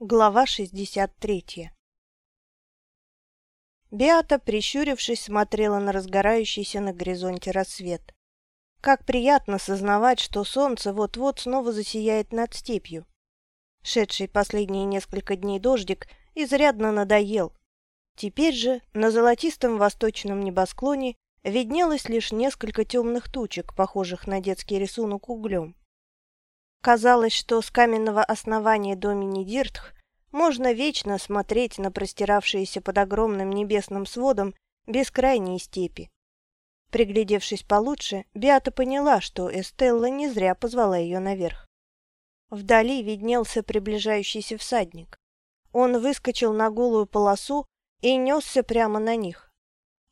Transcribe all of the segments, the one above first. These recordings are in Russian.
Глава 63 Беата, прищурившись, смотрела на разгорающийся на горизонте рассвет. Как приятно сознавать, что солнце вот-вот снова засияет над степью. Шедший последние несколько дней дождик изрядно надоел. Теперь же на золотистом восточном небосклоне виднелось лишь несколько темных тучек, похожих на детский рисунок углем. Казалось, что с каменного основания Домини Диртх можно вечно смотреть на простиравшиеся под огромным небесным сводом бескрайние степи. Приглядевшись получше, Биата поняла, что Эстелла не зря позвала ее наверх. Вдали виднелся приближающийся всадник. Он выскочил на голую полосу и несся прямо на них.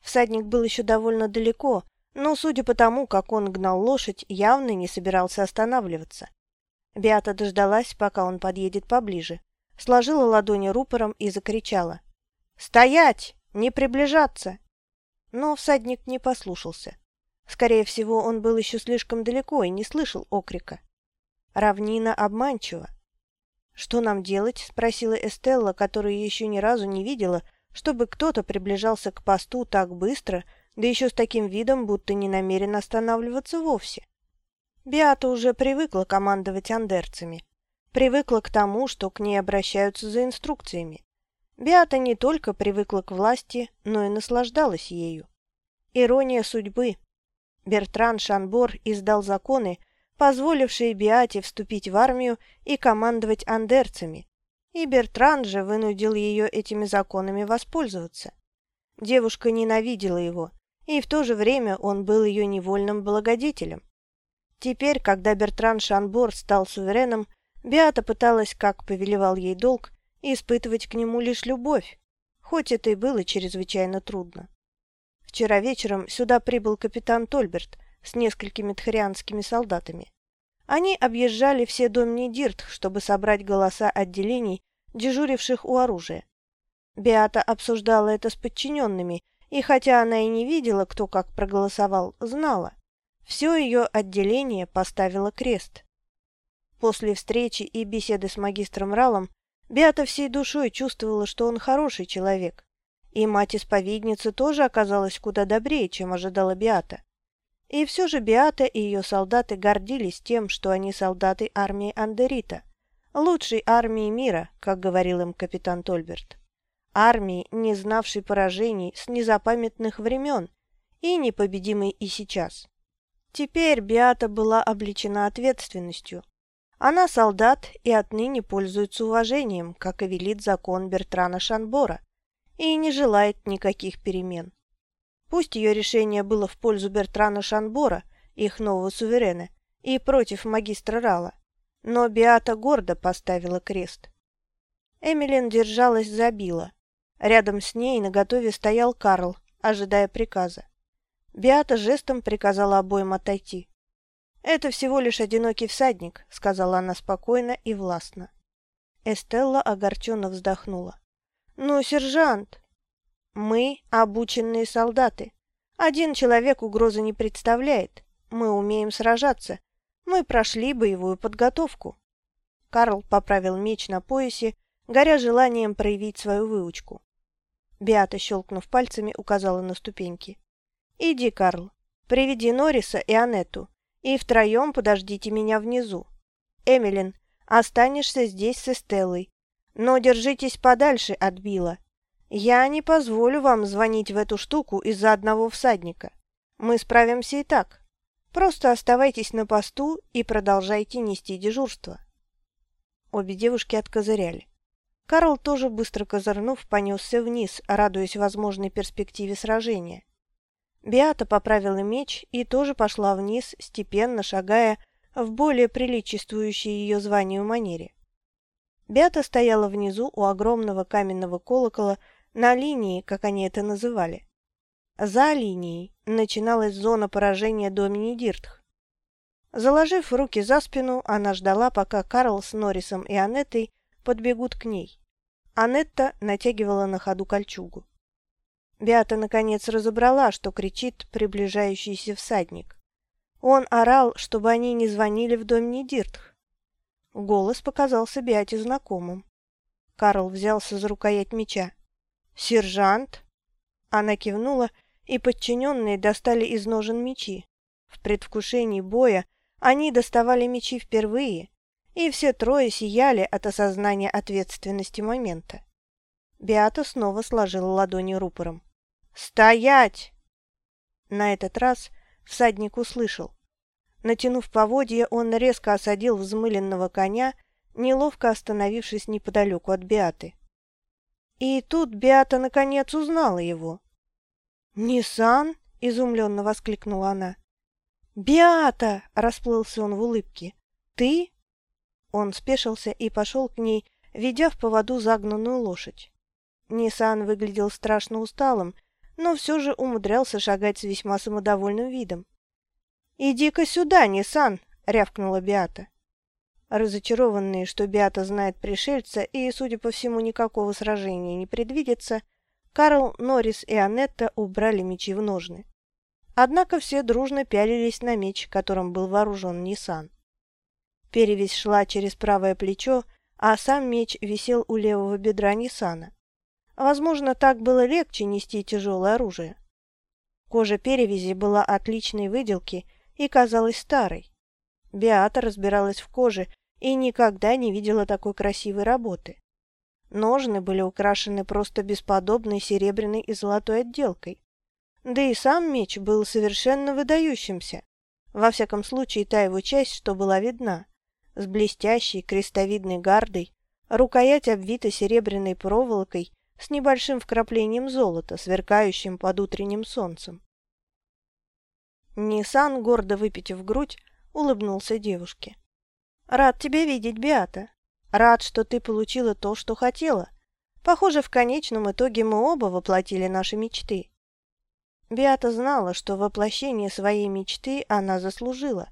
Всадник был еще довольно далеко, но, судя по тому, как он гнал лошадь, явно не собирался останавливаться. Беата дождалась, пока он подъедет поближе, сложила ладони рупором и закричала. «Стоять! Не приближаться!» Но всадник не послушался. Скорее всего, он был еще слишком далеко и не слышал окрика. Равнина обманчива. «Что нам делать?» — спросила Эстелла, которая еще ни разу не видела, чтобы кто-то приближался к посту так быстро, да еще с таким видом, будто не намерен останавливаться вовсе. Биата уже привыкла командовать андерцами. Привыкла к тому, что к ней обращаются за инструкциями. Биата не только привыкла к власти, но и наслаждалась ею. Ирония судьбы. Бертран Шанбор издал законы, позволившие Биате вступить в армию и командовать андерцами, и Бертран же вынудил ее этими законами воспользоваться. Девушка ненавидела его, и в то же время он был ее невольным благодетелем. Теперь, когда Бертран Шанбор стал сувереном, Беата пыталась, как повелевал ей долг, испытывать к нему лишь любовь, хоть это и было чрезвычайно трудно. Вчера вечером сюда прибыл капитан Тольберт с несколькими тхарианскими солдатами. Они объезжали все домни Дирт, чтобы собрать голоса отделений, дежуривших у оружия. Беата обсуждала это с подчиненными, и хотя она и не видела, кто как проголосовал, знала. Все ее отделение поставило крест. После встречи и беседы с магистром Ралом Беата всей душой чувствовала, что он хороший человек. И мать-исповедница тоже оказалась куда добрее, чем ожидала Беата. И все же Беата и ее солдаты гордились тем, что они солдаты армии Андерита, лучшей армии мира, как говорил им капитан Тольберт. Армии, не знавшей поражений с незапамятных времен и непобедимой и сейчас. Теперь Биата была обличена ответственностью. Она солдат и отныне пользуется уважением, как и велит закон Бертрана Шанбора, и не желает никаких перемен. Пусть ее решение было в пользу Бертрана Шанбора, их нового суверена, и против магистра Рала, но Биата гордо поставила крест. Эмилин держалась за Билла. Рядом с ней наготове стоял Карл, ожидая приказа. Биата жестом приказала обоим отойти. «Это всего лишь одинокий всадник», — сказала она спокойно и властно. Эстелла огорченно вздохнула. «Ну, сержант!» «Мы — обученные солдаты. Один человек угрозы не представляет. Мы умеем сражаться. Мы прошли боевую подготовку». Карл поправил меч на поясе, горя желанием проявить свою выучку. Биата, щелкнув пальцами, указала на ступеньки. «Иди, Карл, приведи Норриса и Анетту, и втроем подождите меня внизу. Эмилин, останешься здесь с Эстеллой, но держитесь подальше от Билла. Я не позволю вам звонить в эту штуку из-за одного всадника. Мы справимся и так. Просто оставайтесь на посту и продолжайте нести дежурство». Обе девушки откозыряли. Карл тоже быстро козырнув понесся вниз, радуясь возможной перспективе сражения. Биата поправила меч и тоже пошла вниз, степенно шагая в более приличествующей ее званию манере. Биата стояла внизу у огромного каменного колокола на линии, как они это называли. За линией начиналась зона поражения Домини Диртх. Заложив руки за спину, она ждала, пока Карл с Норрисом и Анеттой подбегут к ней. Анетта натягивала на ходу кольчугу. Беата наконец разобрала, что кричит приближающийся всадник. Он орал, чтобы они не звонили в дом Недиртх. Голос показался Беате знакомым. Карл взялся за рукоять меча. «Сержант?» Она кивнула, и подчиненные достали из ножен мечи. В предвкушении боя они доставали мечи впервые, и все трое сияли от осознания ответственности момента. Беата снова сложила ладони рупором. «Стоять!» На этот раз всадник услышал. Натянув поводья, он резко осадил взмыленного коня, неловко остановившись неподалеку от Беаты. И тут Беата наконец узнала его. «Ниссан?» — изумленно воскликнула она. «Беата!» — расплылся он в улыбке. «Ты?» Он спешился и пошел к ней, ведя в поводу загнанную лошадь. Ниссан выглядел страшно усталым, но все же умудрялся шагать с весьма самодовольным видом. «Иди-ка сюда, Ниссан!» — рявкнула Биата. Разочарованные, что Биата знает пришельца и, судя по всему, никакого сражения не предвидится, Карл, Норрис и Анетта убрали мечи в ножны. Однако все дружно пялились на меч, которым был вооружен Ниссан. Перевесь шла через правое плечо, а сам меч висел у левого бедра Ниссана. Возможно, так было легче нести тяжелое оружие. Кожа перевязи была отличной выделки и казалась старой. Беата разбиралась в коже и никогда не видела такой красивой работы. Ножны были украшены просто бесподобной серебряной и золотой отделкой. Да и сам меч был совершенно выдающимся. Во всяком случае, та его часть, что была видна, с блестящей крестовидной гардой, рукоять обвита серебряной проволокой с небольшим вкраплением золота, сверкающим под утренним солнцем. Ниссан, гордо выпитив грудь, улыбнулся девушке. «Рад тебя видеть, Биата. Рад, что ты получила то, что хотела. Похоже, в конечном итоге мы оба воплотили наши мечты». Биата знала, что воплощение своей мечты она заслужила.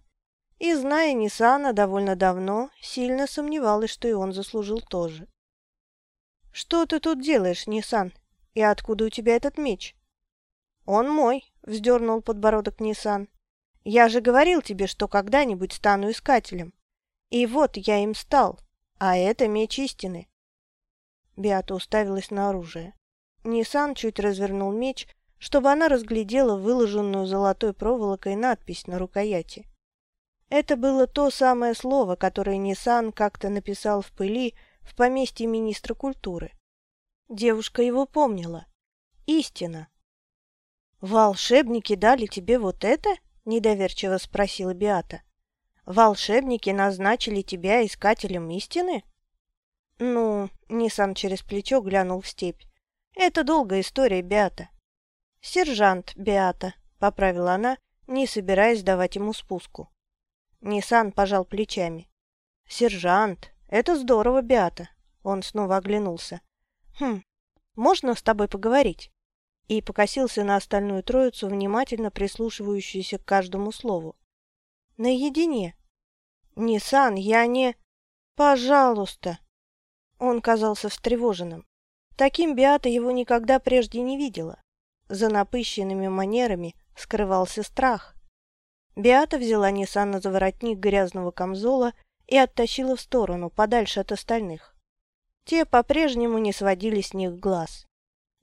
И, зная Ниссана довольно давно, сильно сомневалась, что и он заслужил тоже. «Что ты тут делаешь, Ниссан? И откуда у тебя этот меч?» «Он мой», — вздернул подбородок Ниссан. «Я же говорил тебе, что когда-нибудь стану искателем. И вот я им стал, а это меч истины». Биата уставилась на оружие. Ниссан чуть развернул меч, чтобы она разглядела выложенную золотой проволокой надпись на рукояти. Это было то самое слово, которое Ниссан как-то написал в пыли в поместье министра культуры. Девушка его помнила. Истина. «Волшебники дали тебе вот это?» – недоверчиво спросила Биата. «Волшебники назначили тебя искателем истины?» «Ну...» – Ниссан через плечо глянул в степь. «Это долгая история, Биата». «Сержант Биата», – поправила она, не собираясь давать ему спуску. Ниссан пожал плечами. «Сержант, это здорово, Биата». Он снова оглянулся. «Хм, можно с тобой поговорить?» и покосился на остальную троицу, внимательно прислушивающуюся к каждому слову. «Наедине!» «Ниссан, я не...» «Пожалуйста!» Он казался встревоженным. Таким Биата его никогда прежде не видела. За напыщенными манерами скрывался страх. Биата взяла Ниссана за воротник грязного камзола и оттащила в сторону, подальше от остальных. Те по-прежнему не сводили с них глаз.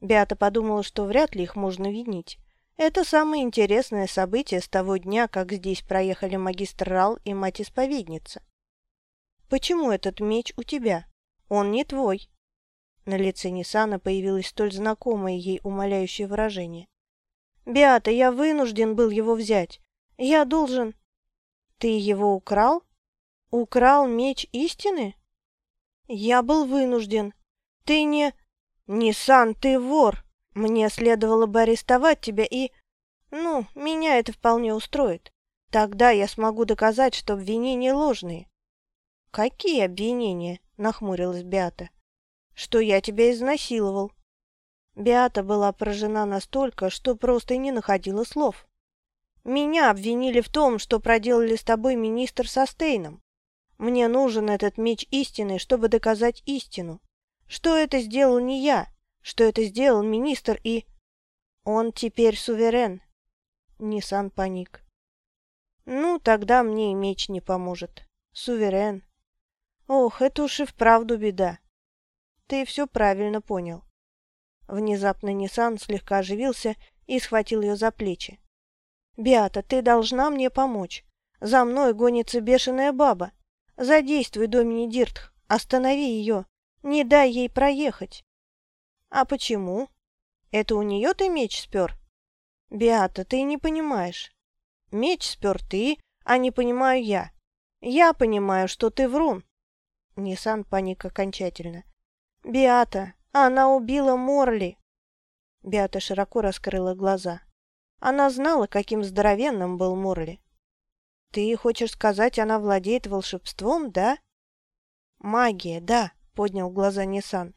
Беата подумала, что вряд ли их можно винить. Это самое интересное событие с того дня, как здесь проехали магистр Рал и мать-исповедница. «Почему этот меч у тебя? Он не твой». На лице Нисана появилось столь знакомое ей умоляющее выражение. «Беата, я вынужден был его взять. Я должен...» «Ты его украл? Украл меч истины?» «Я был вынужден. Ты не...» «Ниссан, ты вор! Мне следовало бы арестовать тебя и...» «Ну, меня это вполне устроит. Тогда я смогу доказать, что обвинения ложные». «Какие обвинения?» — нахмурилась Беата. «Что я тебя изнасиловал». Беата была поражена настолько, что просто не находила слов. «Меня обвинили в том, что проделали с тобой министр со Стейном. Мне нужен этот меч истины, чтобы доказать истину что это сделал не я, что это сделал министр и... Он теперь суверен. Ниссан паник. Ну, тогда мне и меч не поможет. Суверен. Ох, это уж и вправду беда. ты все правильно понял». Внезапно Ниссан слегка оживился и схватил ее за плечи. «Беата, ты должна мне помочь. За мной гонится бешеная баба. Задействуй Домини Диртх, останови ее, не дай ей проехать». «А почему? Это у нее ты меч спер?» «Беата, ты не понимаешь. Меч спер ты, а не понимаю я. Я понимаю, что ты врун». Ниссан паник окончательно. «Беата, она убила Морли!» Беата широко раскрыла глаза. Она знала, каким здоровенным был Морли. «Ты хочешь сказать, она владеет волшебством, да?» «Магия, да», — поднял глаза Ниссан.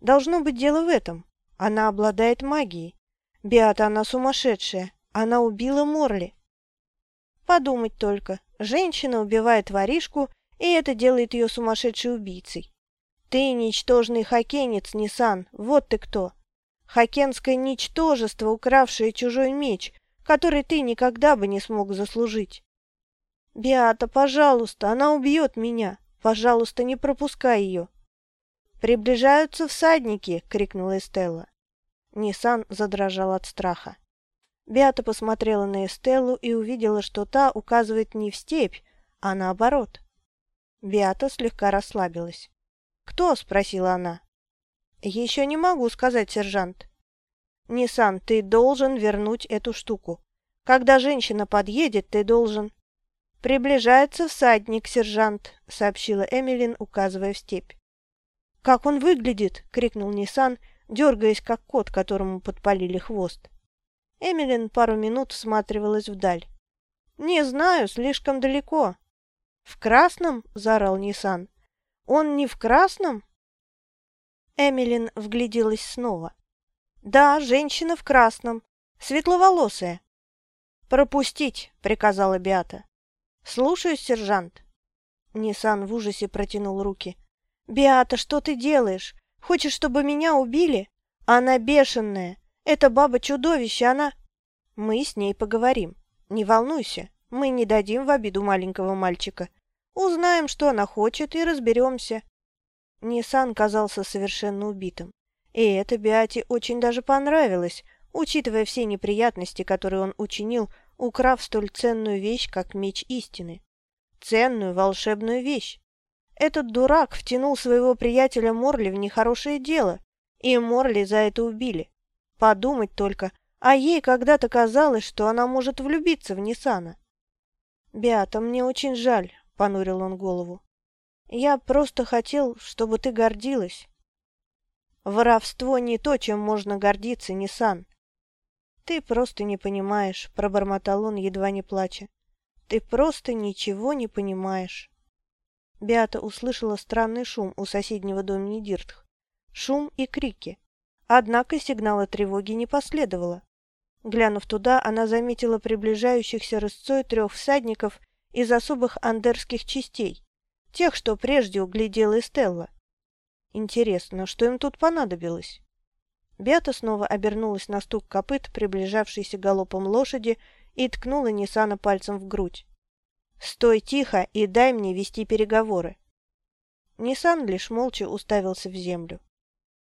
«Должно быть дело в этом. Она обладает магией. Беата, она сумасшедшая. Она убила Морли». «Подумать только. Женщина убивает воришку, и это делает ее сумасшедшей убийцей. Ты ничтожный хоккейнец, Ниссан, вот ты кто. Хокенское ничтожество, укравшее чужой меч, который ты никогда бы не смог заслужить. Биата, пожалуйста, она убьет меня. Пожалуйста, не пропускай ее. «Приближаются всадники!» — крикнула Эстелла. Ниссан задрожал от страха. Биата посмотрела на Эстеллу и увидела, что та указывает не в степь, а наоборот. Биата слегка расслабилась. «Кто?» — спросила она. «Еще не могу сказать, сержант». «Ниссан, ты должен вернуть эту штуку. Когда женщина подъедет, ты должен...» «Приближается всадник, сержант», — сообщила Эмилин, указывая в степь. «Как он выглядит?» — крикнул Ниссан, дергаясь, как кот, которому подпалили хвост. Эмилин пару минут всматривалась вдаль. «Не знаю, слишком далеко». «В красном?» — заорал Ниссан. «Он не в красном?» Эмилин вгляделась снова. «Да, женщина в красном, светловолосая». «Пропустить!» — приказала Биата. «Слушаюсь, сержант». Ниссан в ужасе протянул руки. «Биата, что ты делаешь? Хочешь, чтобы меня убили? Она бешеная. Это баба-чудовище, она...» «Мы с ней поговорим. Не волнуйся, мы не дадим в обиду маленького мальчика. Узнаем, что она хочет, и разберемся. Ниссан казался совершенно убитым. И это Биате очень даже понравилось, учитывая все неприятности, которые он учинил, украв столь ценную вещь, как меч истины. Ценную волшебную вещь. Этот дурак втянул своего приятеля Морли в нехорошее дело, и Морли за это убили. Подумать только, а ей когда-то казалось, что она может влюбиться в Ниссана. «Беата, мне очень жаль», — понурил он голову. Я просто хотел, чтобы ты гордилась. Воровство не то, чем можно гордиться, Ниссан. Ты просто не понимаешь, пробормотал он, едва не плача. Ты просто ничего не понимаешь. Беата услышала странный шум у соседнего дома Недиртх. Шум и крики. Однако сигнала тревоги не последовало. Глянув туда, она заметила приближающихся рысцой трех всадников из особых андерских частей, Тех, что прежде углядела Эстелла. Интересно, что им тут понадобилось? Беата снова обернулась на стук копыт, приближавшейся галопом лошади, и ткнула Ниссана пальцем в грудь. «Стой тихо и дай мне вести переговоры». Ниссан лишь молча уставился в землю.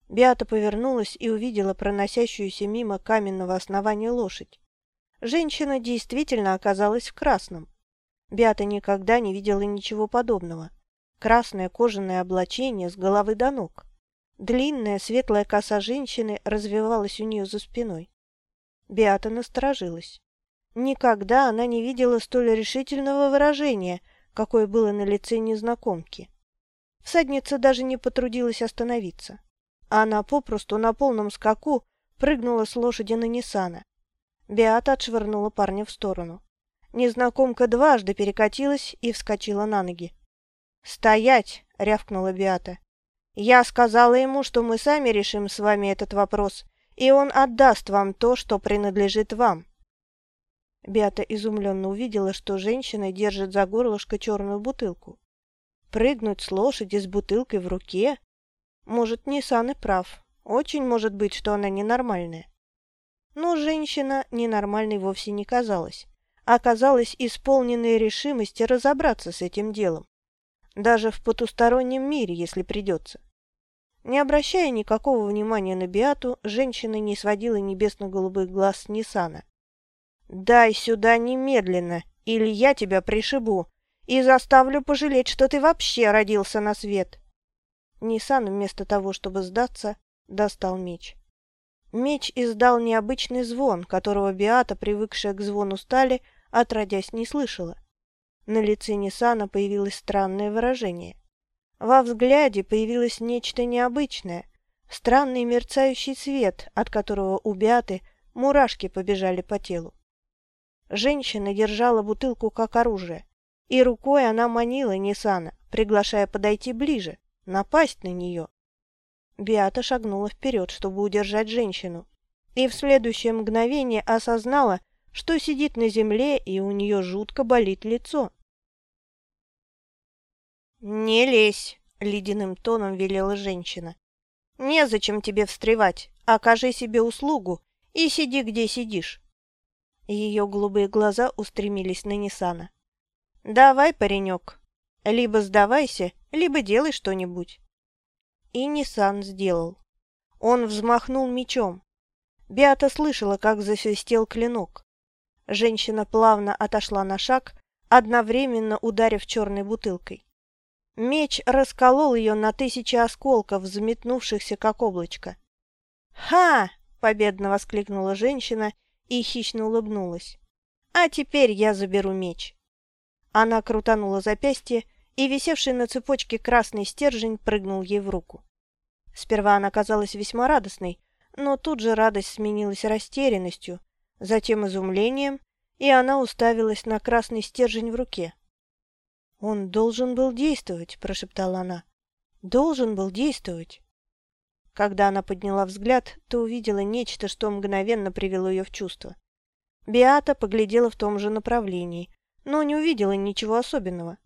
Беата повернулась и увидела проносящуюся мимо каменного основания лошадь. Женщина действительно оказалась в красном. Беата никогда не видела ничего подобного красное кожаное облачение с головы до ног. Длинная светлая коса женщины развивалась у нее за спиной. Беата насторожилась. Никогда она не видела столь решительного выражения, какое было на лице незнакомки. Всадница даже не потрудилась остановиться. Она попросту на полном скаку прыгнула с лошади на Ниссана. Беата отшвырнула парня в сторону. Незнакомка дважды перекатилась и вскочила на ноги. «Стоять!» — рявкнула Биата. «Я сказала ему, что мы сами решим с вами этот вопрос, и он отдаст вам то, что принадлежит вам». Биата изумленно увидела, что женщина держит за горлышко черную бутылку. Прыгнуть с лошади с бутылкой в руке? Может, Ниссан и прав. Очень может быть, что она ненормальная. Но женщина ненормальной вовсе не казалась. Оказалась исполненной решимости разобраться с этим делом даже в потустороннем мире, если придется. Не обращая никакого внимания на Биату, женщина не сводила небесно-голубых глаз с Ниссана. «Дай сюда немедленно, или я тебя пришибу и заставлю пожалеть, что ты вообще родился на свет!» Ниссан вместо того, чтобы сдаться, достал меч. Меч издал необычный звон, которого Биата, привыкшая к звону стали, отродясь не слышала. На лице Ниссана появилось странное выражение. Во взгляде появилось нечто необычное, странный мерцающий свет, от которого у Биаты мурашки побежали по телу. Женщина держала бутылку как оружие, и рукой она манила Ниссана, приглашая подойти ближе, напасть на нее. Биата шагнула вперед, чтобы удержать женщину, и в следующее мгновение осознала, что сидит на земле, и у нее жутко болит лицо. «Не лезь!» — ледяным тоном велела женщина. «Незачем тебе встревать, окажи себе услугу и сиди, где сидишь». Ее голубые глаза устремились на Нисана. «Давай, паренек, либо сдавайся, либо делай что-нибудь». И Ниссан сделал. Он взмахнул мечом. Беата слышала, как засвистел клинок. Женщина плавно отошла на шаг, одновременно ударив черной бутылкой. Меч расколол ее на тысячи осколков, взметнувшихся как облачко. «Ха!» — победно воскликнула женщина и хищно улыбнулась. «А теперь я заберу меч». Она крутанула запястье, и висевший на цепочке красный стержень прыгнул ей в руку. Сперва она казалась весьма радостной, но тут же радость сменилась растерянностью, затем изумлением, и она уставилась на красный стержень в руке. «Он должен был действовать», — прошептала она. «Должен был действовать». Когда она подняла взгляд, то увидела нечто, что мгновенно привело ее в чувство. Биата поглядела в том же направлении, но не увидела ничего особенного.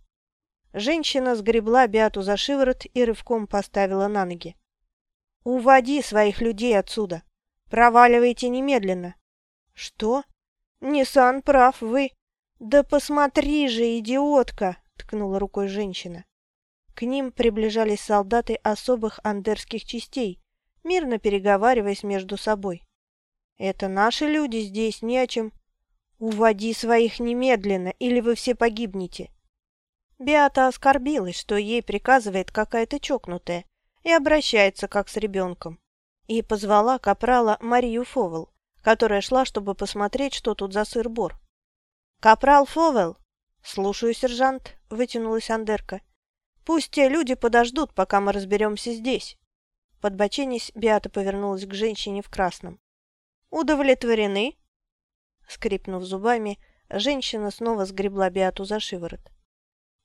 Женщина сгребла Биату за шиворот и рывком поставила на ноги. «Уводи своих людей отсюда! Проваливайте немедленно!» «Что? Ниссан прав, вы...» «Да посмотри же, идиотка!» — ткнула рукой женщина. К ним приближались солдаты особых андерских частей, мирно переговариваясь между собой. «Это наши люди, здесь не о чем. Уводи своих немедленно, или вы все погибнете!» Биата оскорбилась, что ей приказывает какая-то чокнутая, и обращается как с ребенком. И позвала капрала Марию Фовел, которая шла, чтобы посмотреть, что тут за сыр-бор. «Капрал Фовел!» «Слушаю, сержант», — вытянулась Андерка. «Пусть те люди подождут, пока мы разберемся здесь». Подбоченись, Биата повернулась к женщине в красном. «Удовлетворены?» Скрипнув зубами, женщина снова сгребла Биату за шиворот.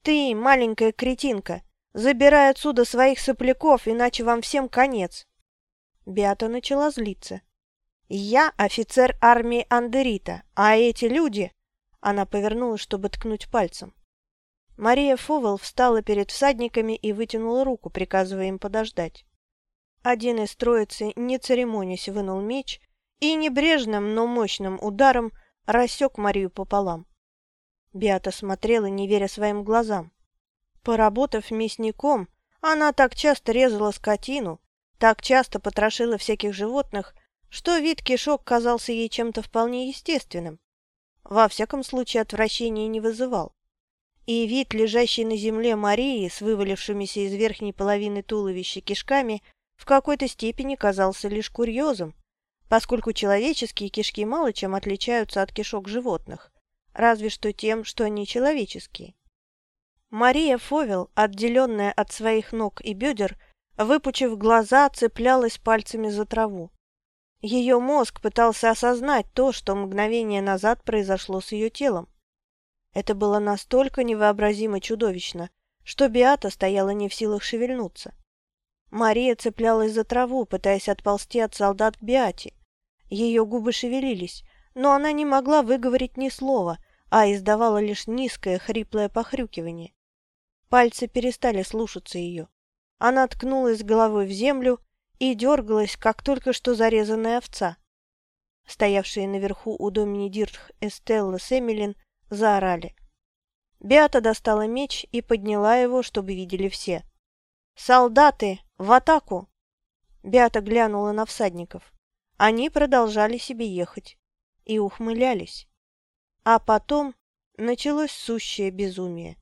«Ты, маленькая кретинка, забирай отсюда своих сопляков, иначе вам всем конец!» Беата начала злиться. «Я офицер армии Андерита, а эти люди...» Она повернулась, чтобы ткнуть пальцем. Мария Фовел встала перед всадниками и вытянула руку, приказывая им подождать. Один из троицы, не церемонясь, вынул меч и небрежным, но мощным ударом рассек Марию пополам. Биата смотрела, не веря своим глазам. Поработав мясником, она так часто резала скотину, так часто потрошила всяких животных, что вид кишок казался ей чем-то вполне естественным. Во всяком случае, отвращения не вызывал. И вид, лежащий на земле Марии с вывалившимися из верхней половины туловища кишками, в какой-то степени казался лишь курьезом, поскольку человеческие кишки мало чем отличаются от кишок животных разве что тем, что они человеческие. Мария Фовел, отделенная от своих ног и бедер, выпучив глаза, цеплялась пальцами за траву. Ее мозг пытался осознать то, что мгновение назад произошло с ее телом. Это было настолько невообразимо чудовищно, что Биата стояла не в силах шевельнуться. Мария цеплялась за траву, пытаясь отползти от солдат к Биате. Ее губы шевелились, но она не могла выговорить ни слова, а издавала лишь низкое хриплое похрюкивание. Пальцы перестали слушаться ее. Она ткнулась головой в землю и дергалась, как только что зарезанная овца. Стоявшие наверху у Домини Диртх Эстелла с Эмилин заорали. Беата достала меч и подняла его, чтобы видели все. «Солдаты! В атаку!» Беата глянула на всадников. Они продолжали себе ехать и ухмылялись. А потом началось сущее безумие.